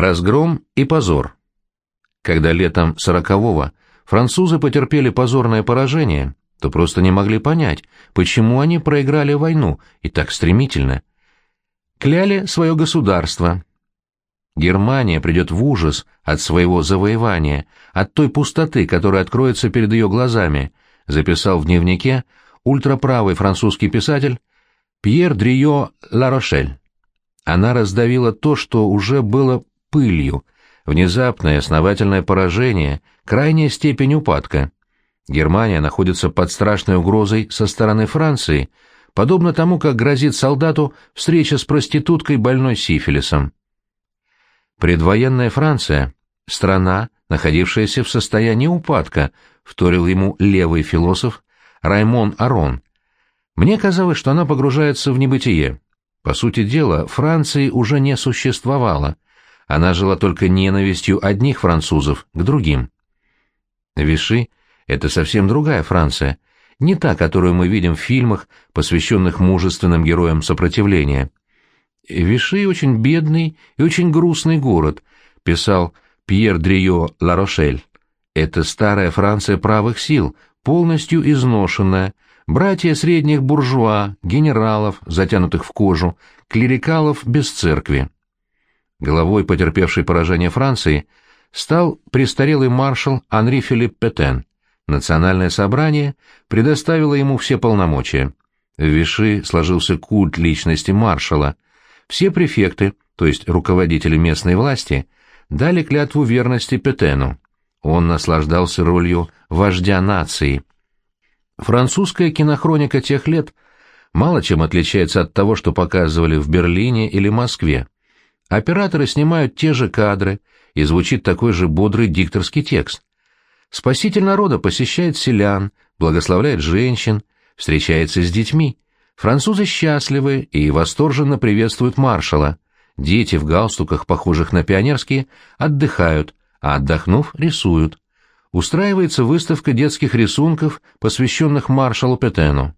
Разгром и позор. Когда летом сорокового французы потерпели позорное поражение, то просто не могли понять, почему они проиграли войну и так стремительно. Кляли свое государство. Германия придет в ужас от своего завоевания, от той пустоты, которая откроется перед ее глазами, записал в дневнике ультраправый французский писатель Пьер Дрио Ларошель. Она раздавила то, что уже было пылью, внезапное основательное поражение, крайняя степень упадка. Германия находится под страшной угрозой со стороны Франции, подобно тому, как грозит солдату встреча с проституткой больной сифилисом. Предвоенная Франция — страна, находившаяся в состоянии упадка, вторил ему левый философ Раймон Арон. Мне казалось, что она погружается в небытие. По сути дела, Франции уже не существовало — она жила только ненавистью одних французов к другим. Виши — это совсем другая Франция, не та, которую мы видим в фильмах, посвященных мужественным героям сопротивления. Виши очень бедный и очень грустный город, писал Пьер Дрио Ларошель. Это старая Франция правых сил, полностью изношенная, братья средних буржуа, генералов, затянутых в кожу, клерикалов без церкви. Головой потерпевшей поражение Франции стал престарелый маршал Анри Филипп Петен. Национальное собрание предоставило ему все полномочия. В Виши сложился культ личности маршала. Все префекты, то есть руководители местной власти, дали клятву верности Петену. Он наслаждался ролью вождя нации. Французская кинохроника тех лет мало чем отличается от того, что показывали в Берлине или Москве. Операторы снимают те же кадры, и звучит такой же бодрый дикторский текст. Спаситель народа посещает селян, благословляет женщин, встречается с детьми. Французы счастливы и восторженно приветствуют маршала. Дети в галстуках, похожих на пионерские, отдыхают, а отдохнув, рисуют. Устраивается выставка детских рисунков, посвященных маршалу Петену.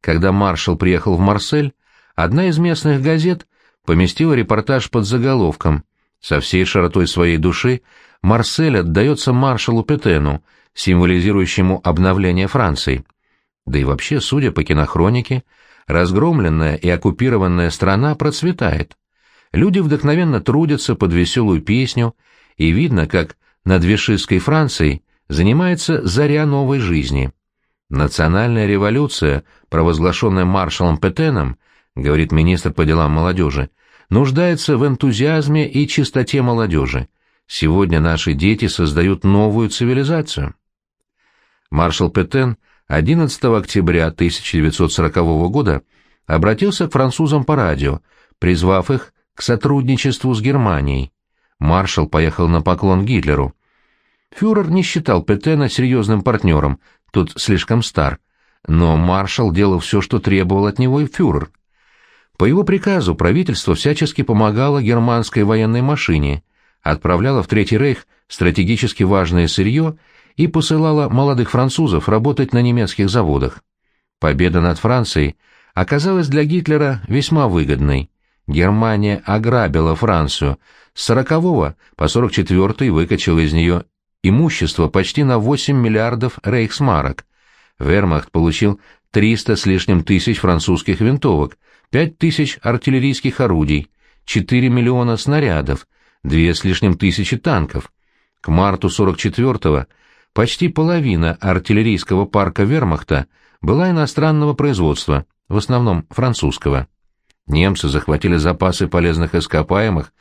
Когда маршал приехал в Марсель, одна из местных газет поместила репортаж под заголовком «Со всей широтой своей души Марсель отдается маршалу Петену, символизирующему обновление Франции». Да и вообще, судя по кинохронике, разгромленная и оккупированная страна процветает. Люди вдохновенно трудятся под веселую песню, и видно, как над Вишистской Францией занимается заря новой жизни. Национальная революция, провозглашенная маршалом Петеном, говорит министр по делам молодежи, нуждается в энтузиазме и чистоте молодежи. Сегодня наши дети создают новую цивилизацию. Маршал Петен 11 октября 1940 года обратился к французам по радио, призвав их к сотрудничеству с Германией. Маршал поехал на поклон Гитлеру. Фюрер не считал Петена серьезным партнером, тот слишком стар, но маршал делал все, что требовал от него и фюрер. По его приказу правительство всячески помогало германской военной машине, отправляло в Третий Рейх стратегически важное сырье и посылало молодых французов работать на немецких заводах. Победа над Францией оказалась для Гитлера весьма выгодной. Германия ограбила Францию, с 40 по 44 выкачала из нее имущество почти на 8 миллиардов рейхсмарок. Вермахт получил 300 с лишним тысяч французских винтовок, пять тысяч артиллерийских орудий, четыре миллиона снарядов, две с лишним тысячи танков. К марту 44-го почти половина артиллерийского парка вермахта была иностранного производства, в основном французского. Немцы захватили запасы полезных ископаемых,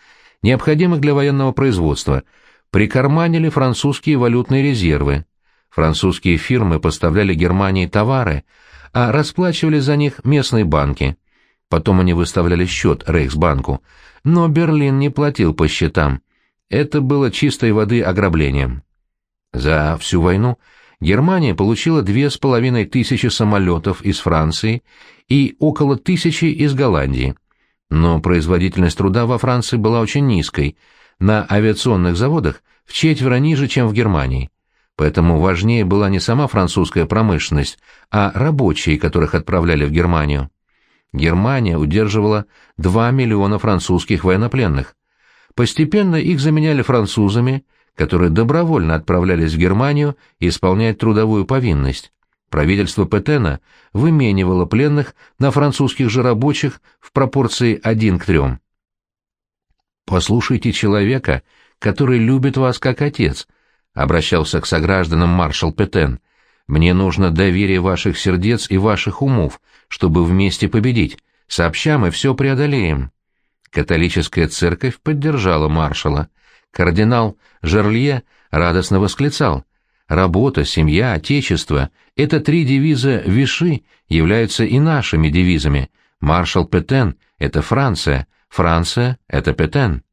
необходимых для военного производства, прикарманили французские валютные резервы. Французские фирмы поставляли Германии товары, а расплачивали за них местные банки. Потом они выставляли счет Рейхсбанку, но Берлин не платил по счетам. Это было чистой воды ограблением. За всю войну Германия получила две с половиной тысячи самолетов из Франции и около тысячи из Голландии. Но производительность труда во Франции была очень низкой, на авиационных заводах в четверо ниже, чем в Германии. Поэтому важнее была не сама французская промышленность, а рабочие, которых отправляли в Германию. Германия удерживала 2 миллиона французских военнопленных. Постепенно их заменяли французами, которые добровольно отправлялись в Германию исполнять трудовую повинность. Правительство Петена выменивало пленных на французских же рабочих в пропорции один к трем. «Послушайте человека, который любит вас как отец», — обращался к согражданам маршал Петен. «Мне нужно доверие ваших сердец и ваших умов, чтобы вместе победить. Сообща мы все преодолеем». Католическая церковь поддержала маршала. Кардинал Жерлье радостно восклицал. «Работа, семья, отечество — это три девиза Виши являются и нашими девизами. Маршал Петен — это Франция, Франция — это Петен».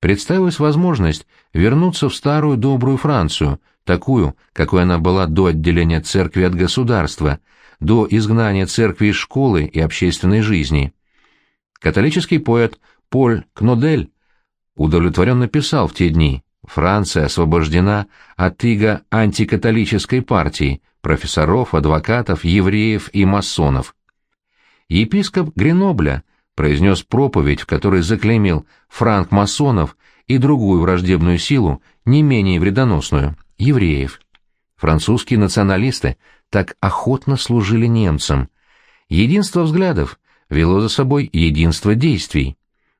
Представилась возможность вернуться в старую добрую Францию, такую, какой она была до отделения церкви от государства, до изгнания церкви из школы и общественной жизни. Католический поэт Поль Кнодель удовлетворенно писал в те дни «Франция освобождена от иго антикатолической партии, профессоров, адвокатов, евреев и масонов». Епископ Гренобля произнес проповедь, в которой заклеймил франк-масонов и другую враждебную силу, не менее вредоносную – евреев. Французские националисты так охотно служили немцам. Единство взглядов вело за собой единство действий.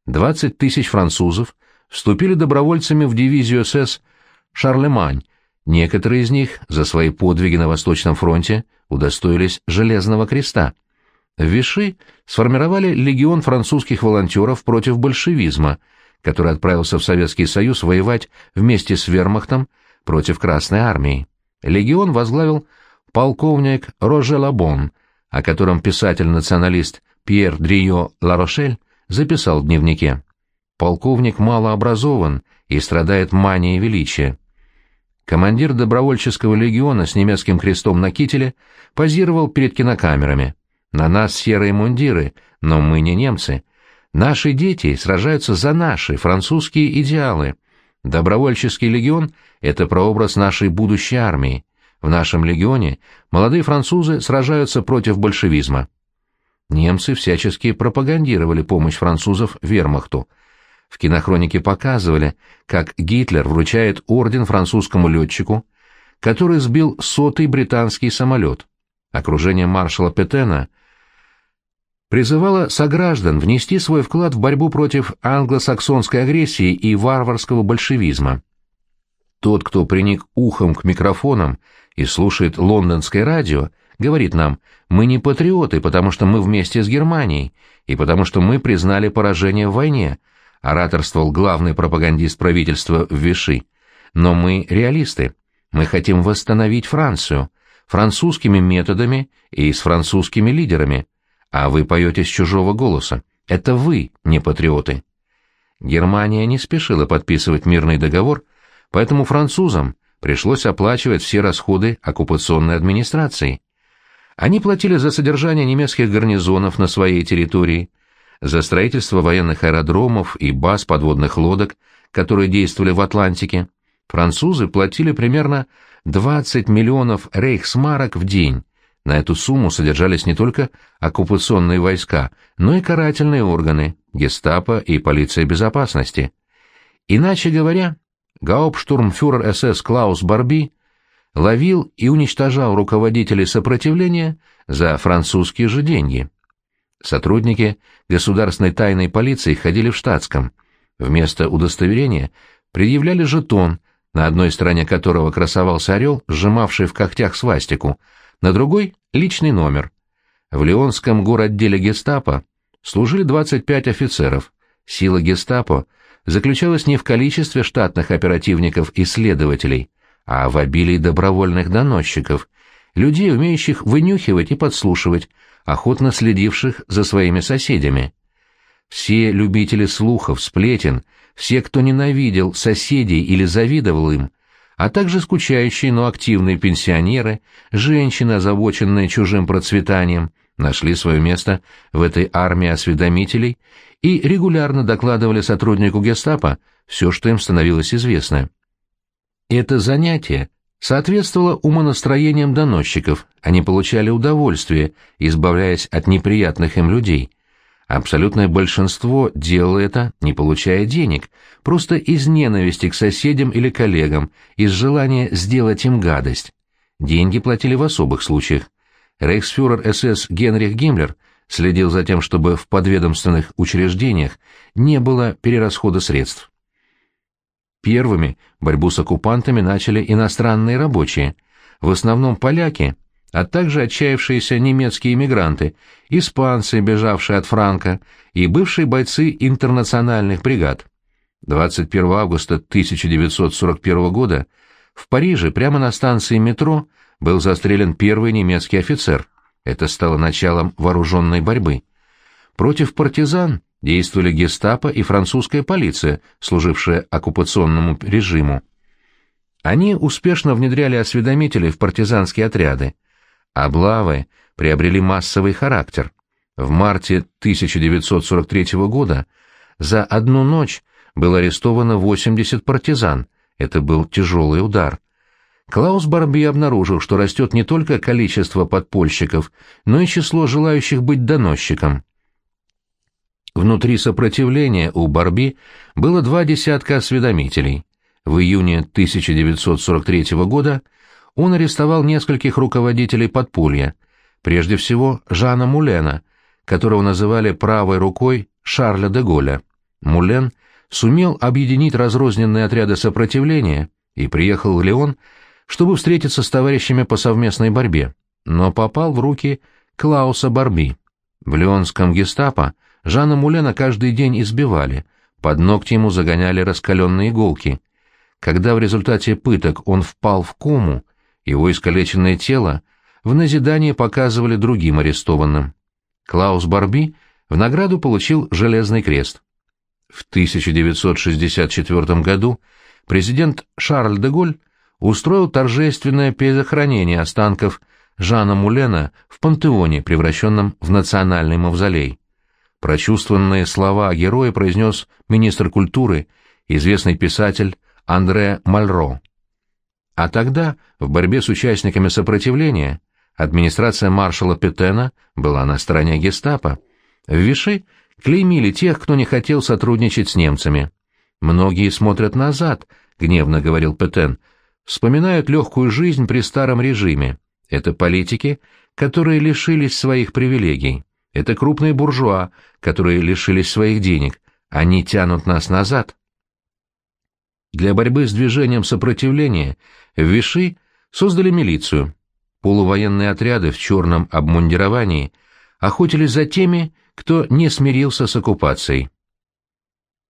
20 тысяч французов вступили добровольцами в дивизию СС «Шарлемань», некоторые из них за свои подвиги на Восточном фронте удостоились Железного креста. В Виши сформировали легион французских волонтеров против большевизма, который отправился в Советский Союз воевать вместе с вермахтом против Красной Армии. Легион возглавил полковник Роже Лабон, о котором писатель-националист Пьер Дрио Ларошель записал в дневнике. Полковник малообразован и страдает манией величия. Командир добровольческого легиона с немецким крестом на кителе позировал перед кинокамерами. На нас серые мундиры, но мы не немцы. Наши дети сражаются за наши французские идеалы. Добровольческий легион — это прообраз нашей будущей армии. В нашем легионе молодые французы сражаются против большевизма немцы всячески пропагандировали помощь французов вермахту. В кинохронике показывали, как Гитлер вручает орден французскому летчику, который сбил сотый британский самолет. Окружение маршала Петена призывало сограждан внести свой вклад в борьбу против англосаксонской агрессии и варварского большевизма. Тот, кто приник ухом к микрофонам и слушает лондонское радио, говорит нам, мы не патриоты, потому что мы вместе с Германией, и потому что мы признали поражение в войне, ораторствовал главный пропагандист правительства в Виши. Но мы реалисты. Мы хотим восстановить Францию французскими методами и с французскими лидерами. А вы поете с чужого голоса. Это вы не патриоты. Германия не спешила подписывать мирный договор, поэтому французам пришлось оплачивать все расходы оккупационной администрации. Они платили за содержание немецких гарнизонов на своей территории, за строительство военных аэродромов и баз подводных лодок, которые действовали в Атлантике. Французы платили примерно 20 миллионов рейхсмарок в день. На эту сумму содержались не только оккупационные войска, но и карательные органы, гестапо и полиция безопасности. Иначе говоря, гауптштурмфюрер СС Клаус Барби ловил и уничтожал руководителей сопротивления за французские же деньги. Сотрудники государственной тайной полиции ходили в штатском. Вместо удостоверения предъявляли жетон, на одной стороне которого красовался орел, сжимавший в когтях свастику, на другой — личный номер. В Леонском городделе гестапо служили 25 офицеров. Сила гестапо заключалась не в количестве штатных оперативников и следователей, а в обилии добровольных доносчиков, людей, умеющих вынюхивать и подслушивать, охотно следивших за своими соседями. Все любители слухов, сплетен, все, кто ненавидел соседей или завидовал им, а также скучающие, но активные пенсионеры, женщины, озабоченные чужим процветанием, нашли свое место в этой армии осведомителей и регулярно докладывали сотруднику гестапо все, что им становилось известно. Это занятие соответствовало умонастроениям доносчиков, они получали удовольствие, избавляясь от неприятных им людей. Абсолютное большинство делало это, не получая денег, просто из ненависти к соседям или коллегам, из желания сделать им гадость. Деньги платили в особых случаях. Рейхсфюрер СС Генрих Гиммлер следил за тем, чтобы в подведомственных учреждениях не было перерасхода средств. Первыми борьбу с оккупантами начали иностранные рабочие, в основном поляки, а также отчаявшиеся немецкие эмигранты, испанцы, бежавшие от Франка, и бывшие бойцы интернациональных бригад. 21 августа 1941 года в Париже прямо на станции метро был застрелен первый немецкий офицер. Это стало началом вооруженной борьбы. Против партизан действовали гестапо и французская полиция, служившая оккупационному режиму. Они успешно внедряли осведомителей в партизанские отряды. Облавы приобрели массовый характер. В марте 1943 года за одну ночь было арестовано 80 партизан. Это был тяжелый удар. Клаус Барби обнаружил, что растет не только количество подпольщиков, но и число желающих быть доносчиком. Внутри сопротивления у Барби было два десятка осведомителей. В июне 1943 года он арестовал нескольких руководителей подполья, прежде всего Жана Мулена, которого называли правой рукой Шарля де Голля. Мулен сумел объединить разрозненные отряды сопротивления и приехал в Леон, чтобы встретиться с товарищами по совместной борьбе, но попал в руки Клауса Барби. В леонском гестапо Жана Мулена каждый день избивали, под ногти ему загоняли раскаленные иголки. Когда в результате пыток он впал в кому, его искалеченное тело в назидание показывали другим арестованным. Клаус Барби в награду получил Железный крест. В 1964 году президент Шарль де Голь устроил торжественное перезахоронение останков Жана Мулена в пантеоне, превращенном в национальный мавзолей. Прочувствованные слова героя произнес министр культуры, известный писатель Андре Мальро. А тогда, в борьбе с участниками сопротивления, администрация маршала Петена была на стороне гестапо. В Виши клеймили тех, кто не хотел сотрудничать с немцами. «Многие смотрят назад», — гневно говорил Петен, — «вспоминают легкую жизнь при старом режиме. Это политики, которые лишились своих привилегий. Это крупные буржуа, которые лишились своих денег. Они тянут нас назад. Для борьбы с движением сопротивления в Виши создали милицию. Полувоенные отряды в черном обмундировании охотились за теми, кто не смирился с оккупацией.